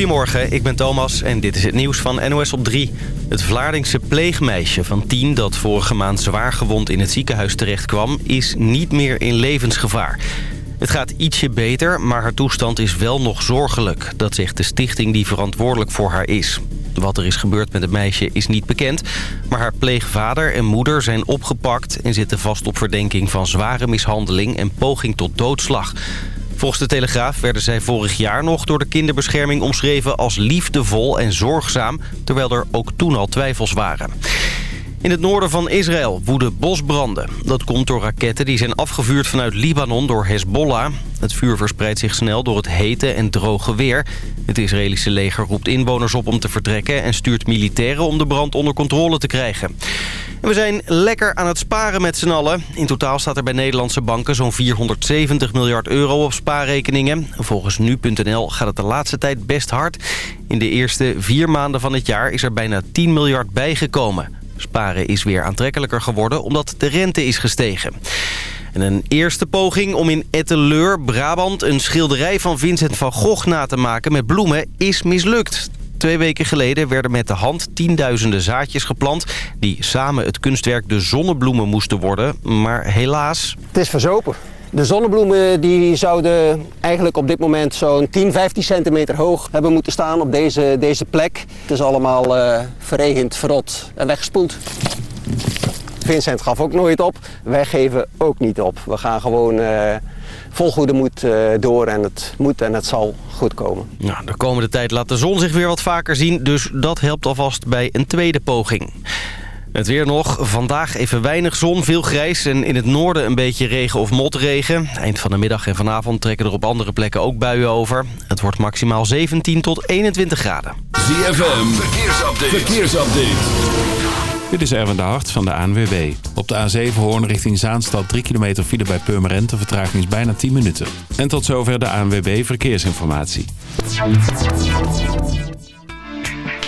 Goedemorgen, ik ben Thomas en dit is het nieuws van NOS op 3. Het Vlaardingse pleegmeisje van 10 dat vorige maand zwaar gewond in het ziekenhuis terechtkwam... is niet meer in levensgevaar. Het gaat ietsje beter, maar haar toestand is wel nog zorgelijk. Dat zegt de stichting die verantwoordelijk voor haar is. Wat er is gebeurd met het meisje is niet bekend. Maar haar pleegvader en moeder zijn opgepakt... en zitten vast op verdenking van zware mishandeling en poging tot doodslag. Volgens de Telegraaf werden zij vorig jaar nog door de kinderbescherming omschreven als liefdevol en zorgzaam, terwijl er ook toen al twijfels waren. In het noorden van Israël woeden bosbranden. Dat komt door raketten die zijn afgevuurd vanuit Libanon door Hezbollah. Het vuur verspreidt zich snel door het hete en droge weer. Het Israëlische leger roept inwoners op om te vertrekken... en stuurt militairen om de brand onder controle te krijgen. En we zijn lekker aan het sparen met z'n allen. In totaal staat er bij Nederlandse banken zo'n 470 miljard euro op spaarrekeningen. Volgens nu.nl gaat het de laatste tijd best hard. In de eerste vier maanden van het jaar is er bijna 10 miljard bijgekomen. Sparen is weer aantrekkelijker geworden omdat de rente is gestegen. En een eerste poging om in Etteleur, Brabant... een schilderij van Vincent van Gogh na te maken met bloemen is mislukt. Twee weken geleden werden met de hand tienduizenden zaadjes geplant... die samen het kunstwerk de zonnebloemen moesten worden. Maar helaas... Het is verzopen. De zonnebloemen die zouden eigenlijk op dit moment zo'n 10, 15 centimeter hoog hebben moeten staan op deze, deze plek. Het is allemaal uh, verregend, verrot en weggespoeld. Vincent gaf ook nooit op. Wij geven ook niet op. We gaan gewoon uh, vol goede moed uh, door en het moet en het zal goed komen. Nou, de komende tijd laat de zon zich weer wat vaker zien. Dus dat helpt alvast bij een tweede poging. Het weer nog. Vandaag even weinig zon, veel grijs en in het noorden een beetje regen of motregen. Eind van de middag en vanavond trekken er op andere plekken ook buien over. Het wordt maximaal 17 tot 21 graden. ZFM, verkeersupdate. verkeersupdate. Dit is Erwin de Hart van de ANWB. Op de A7 Hoorn richting Zaanstad 3 kilometer file bij Purmerend. De vertraging is bijna 10 minuten. En tot zover de ANWB Verkeersinformatie.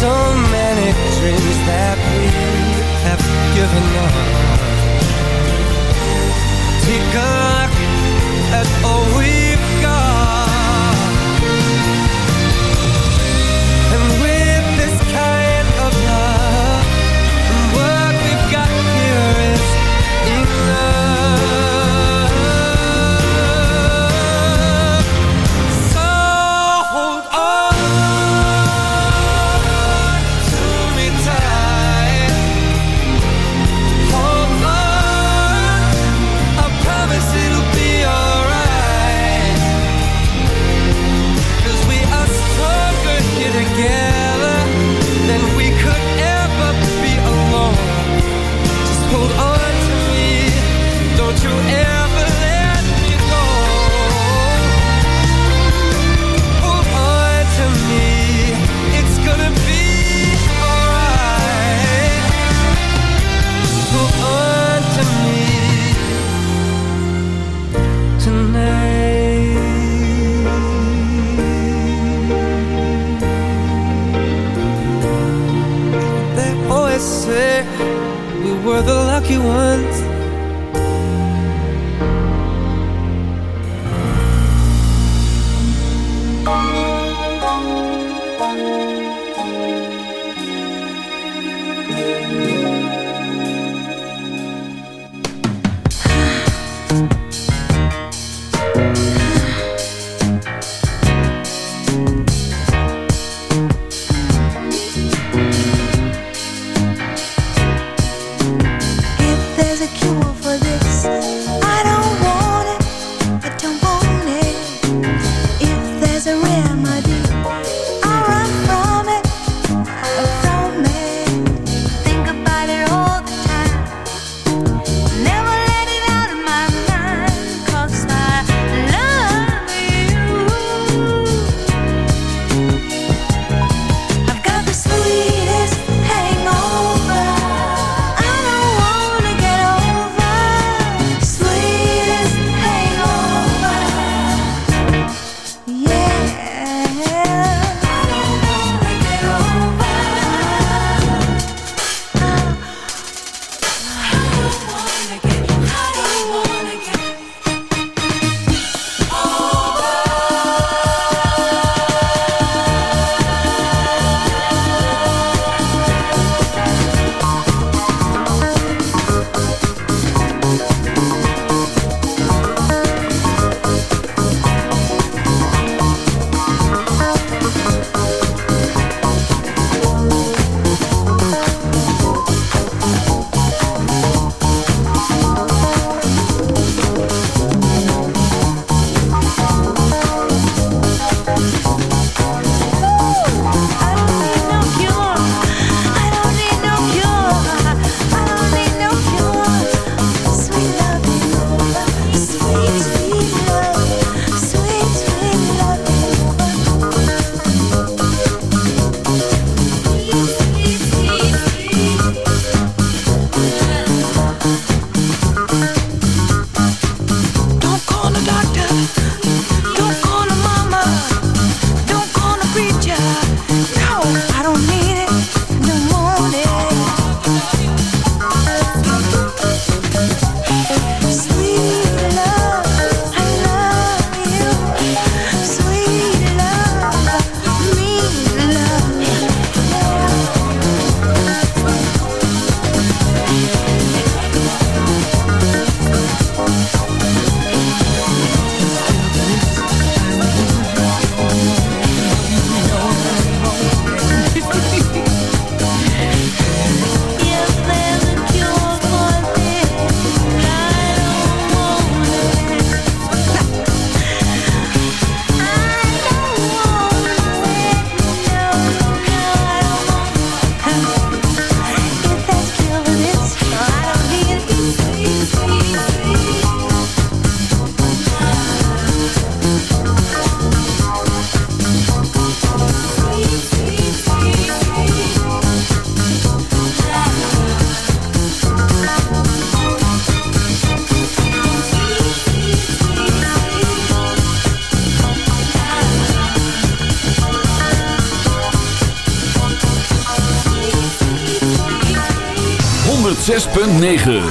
so many dreams that we have given up. Take a look at all we've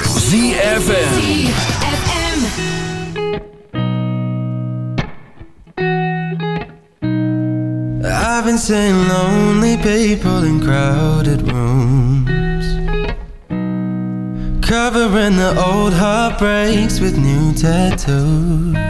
ZFM. I've been seeing lonely people in crowded rooms. Covering the old heartbreaks with new tattoos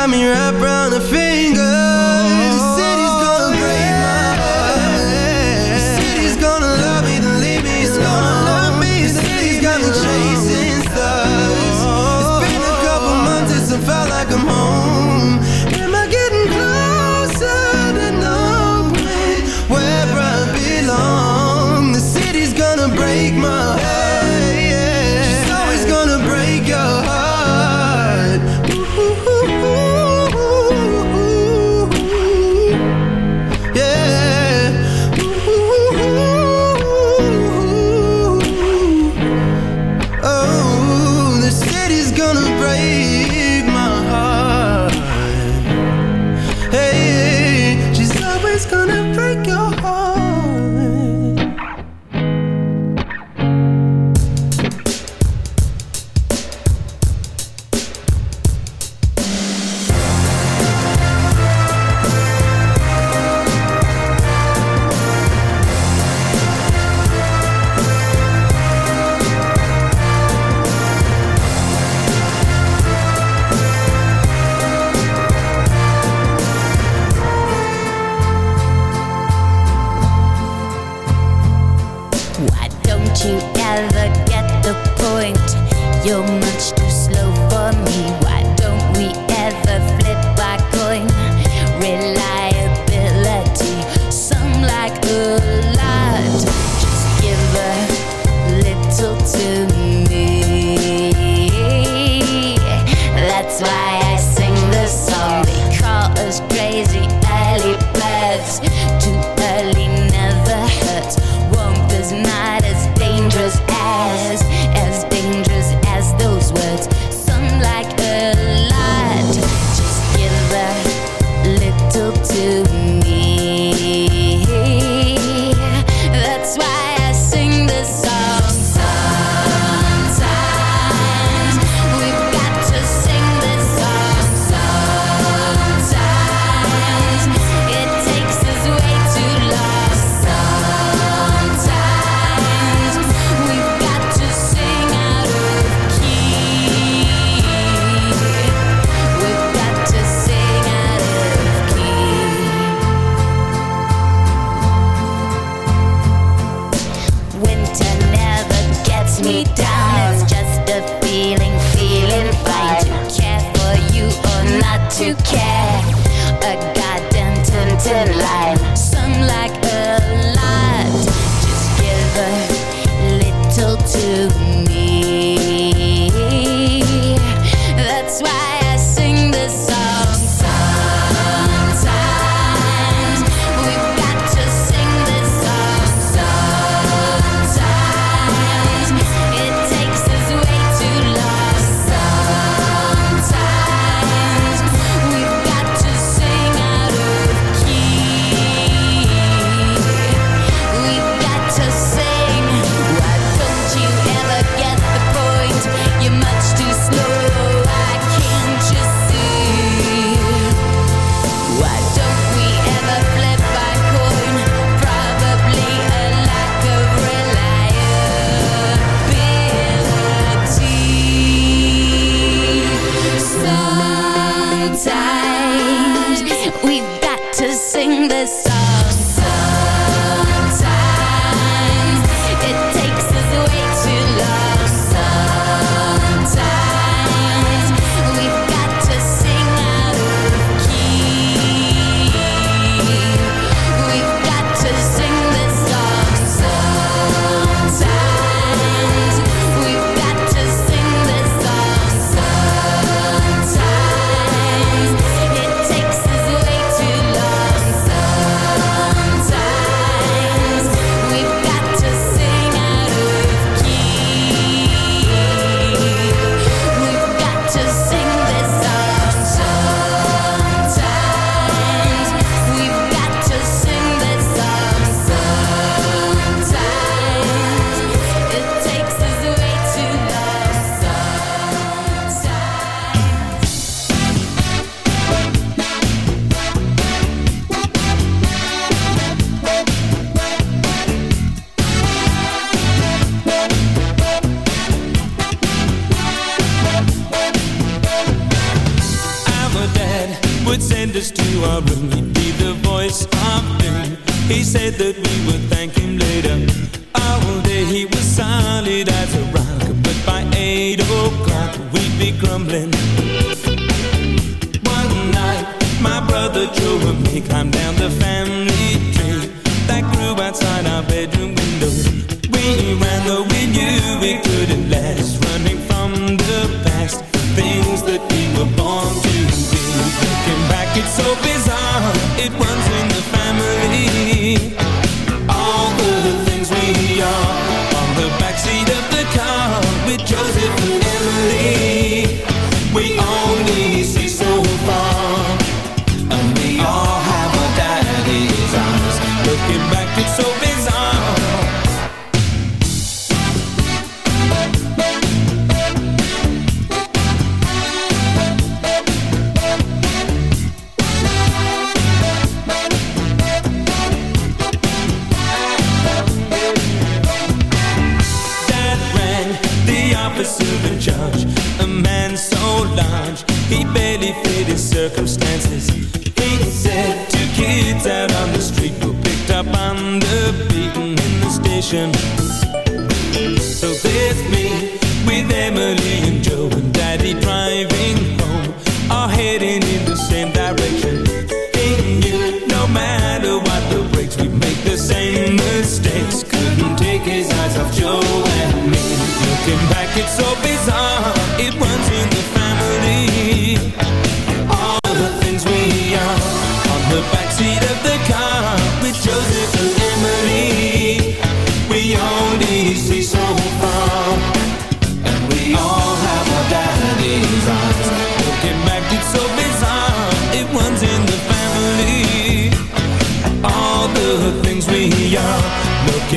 Got me wrapped round her street Were picked up on beaten in the station. So there's me with Emily and Joe and Daddy driving home All heading in the same direction. In you, no matter what the brakes, We make the same mistakes. Couldn't take his eyes off Joe and me. Looking back it's so bizarre.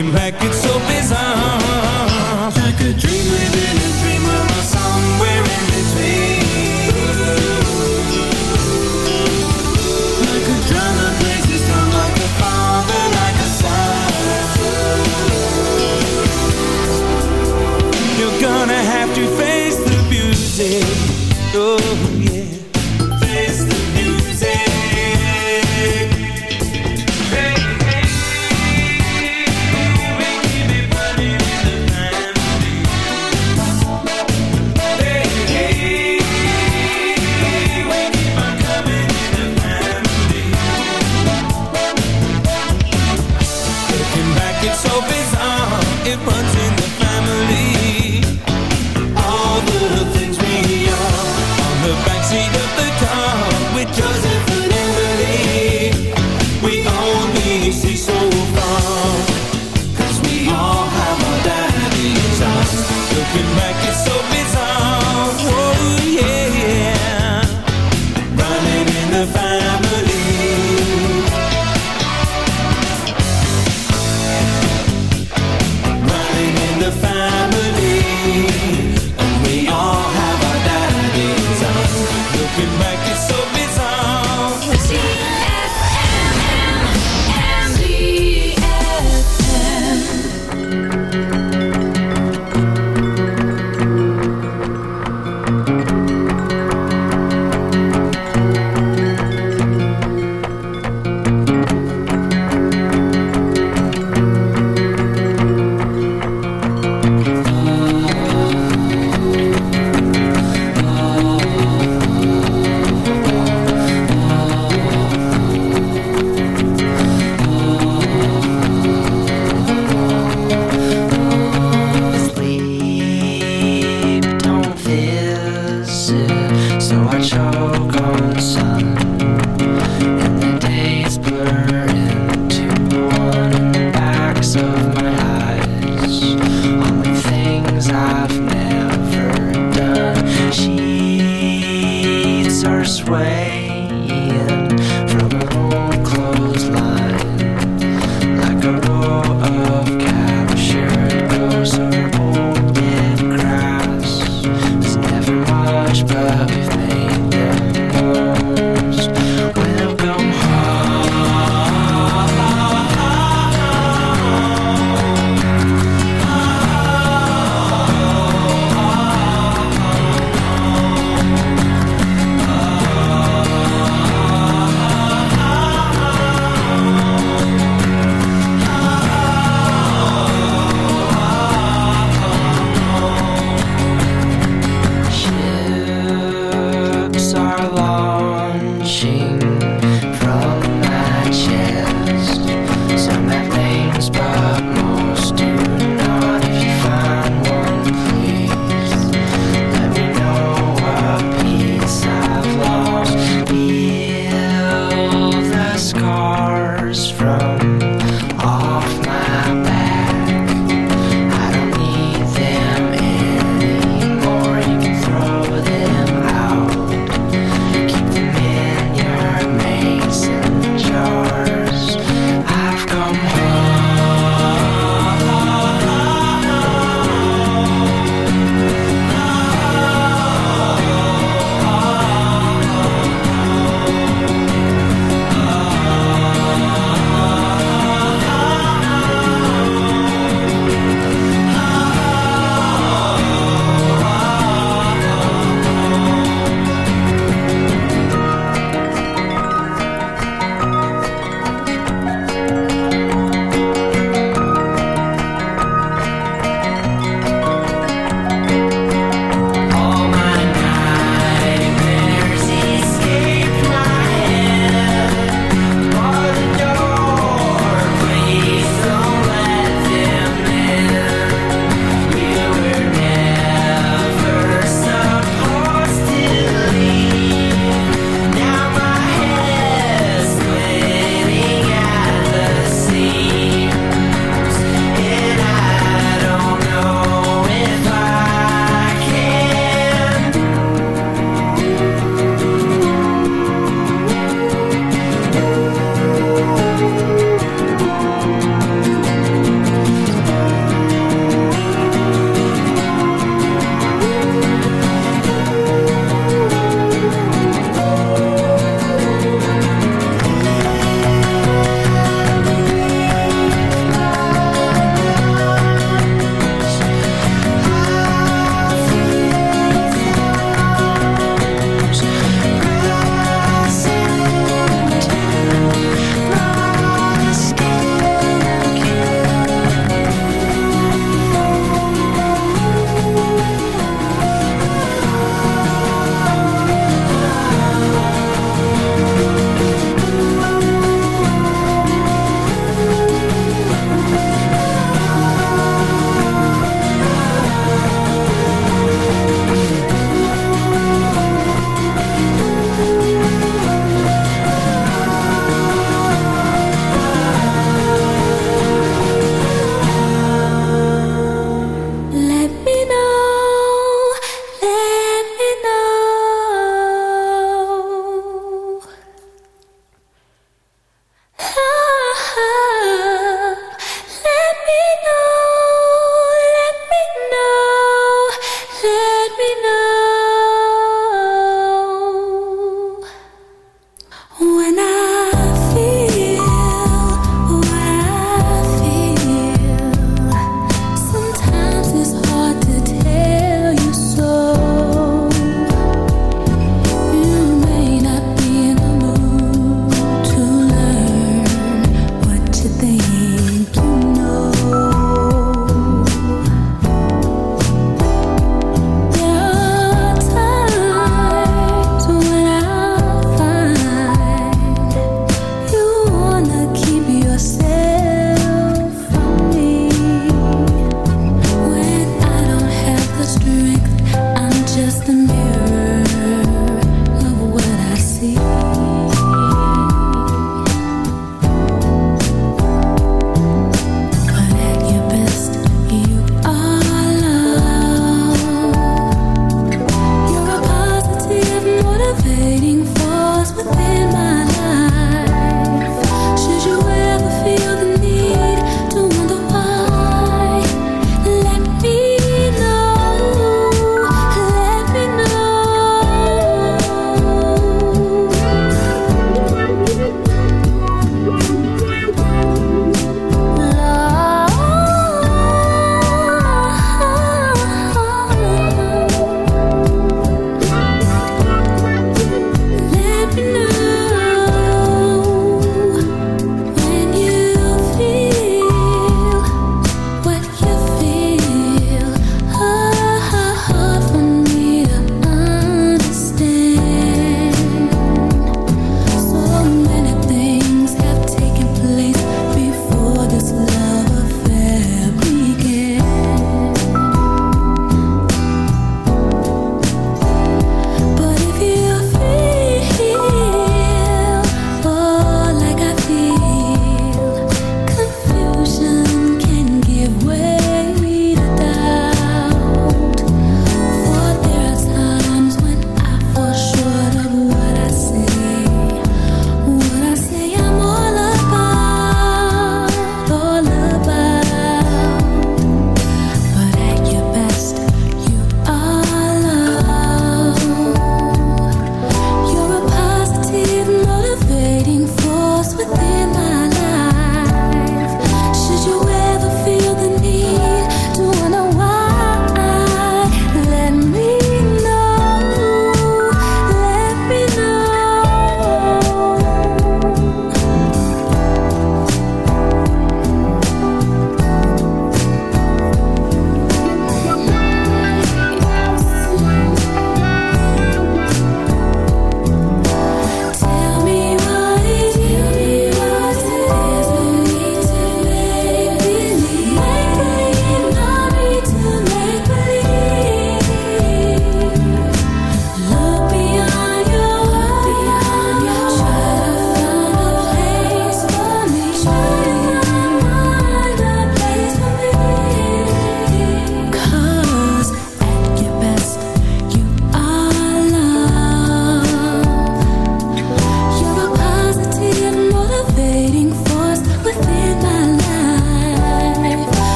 seemed like it's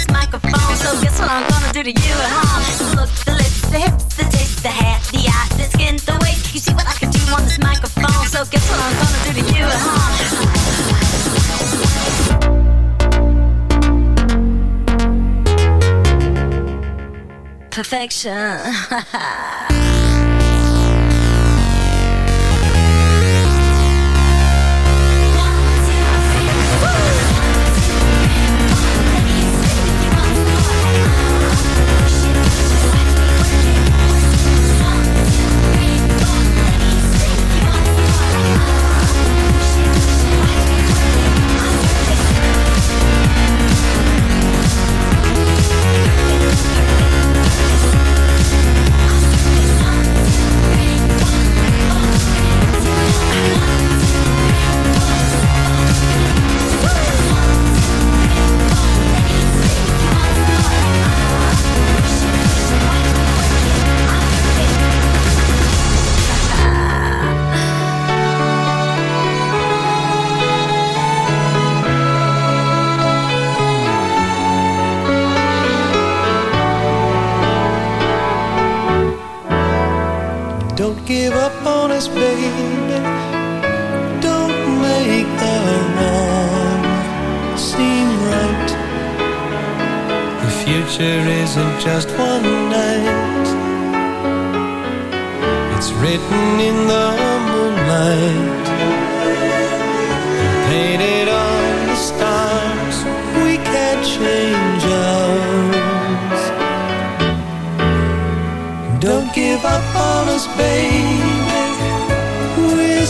this microphone. So guess what I'm gonna do to you huh? The look, the lips, the hips, the taste, the hair, the eyes, the skin, the weight. You see what I can do on this microphone. So guess what I'm gonna do to you huh? home? Perfection.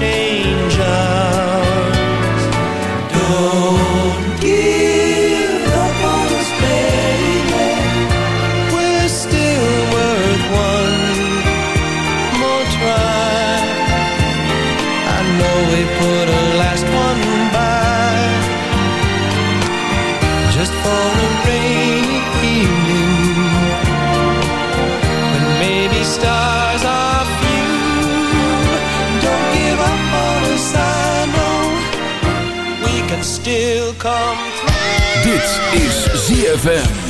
shade. ZFM.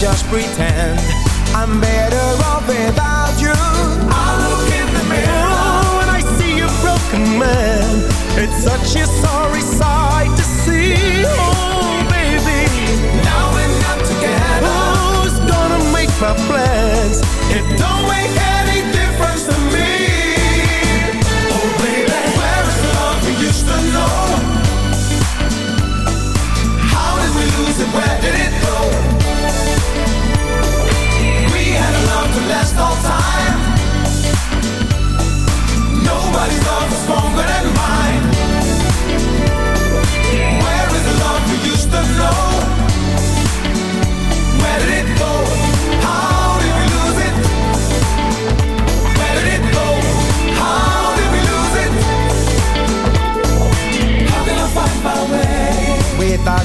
Just pretend I'm better off without you.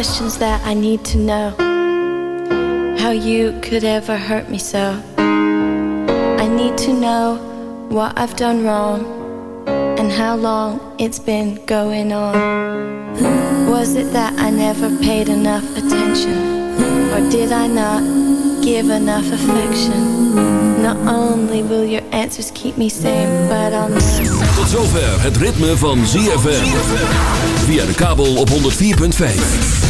questions that I need to know. How you could ever hurt me so. I need to know what I've done wrong and how long it's been going on. Was it that I never paid enough attention? Or did I not give enough affection? Not only will your answers keep me sane, but I'll know. Tot zover het ritme van ZFM. Via de kabel op 104.5.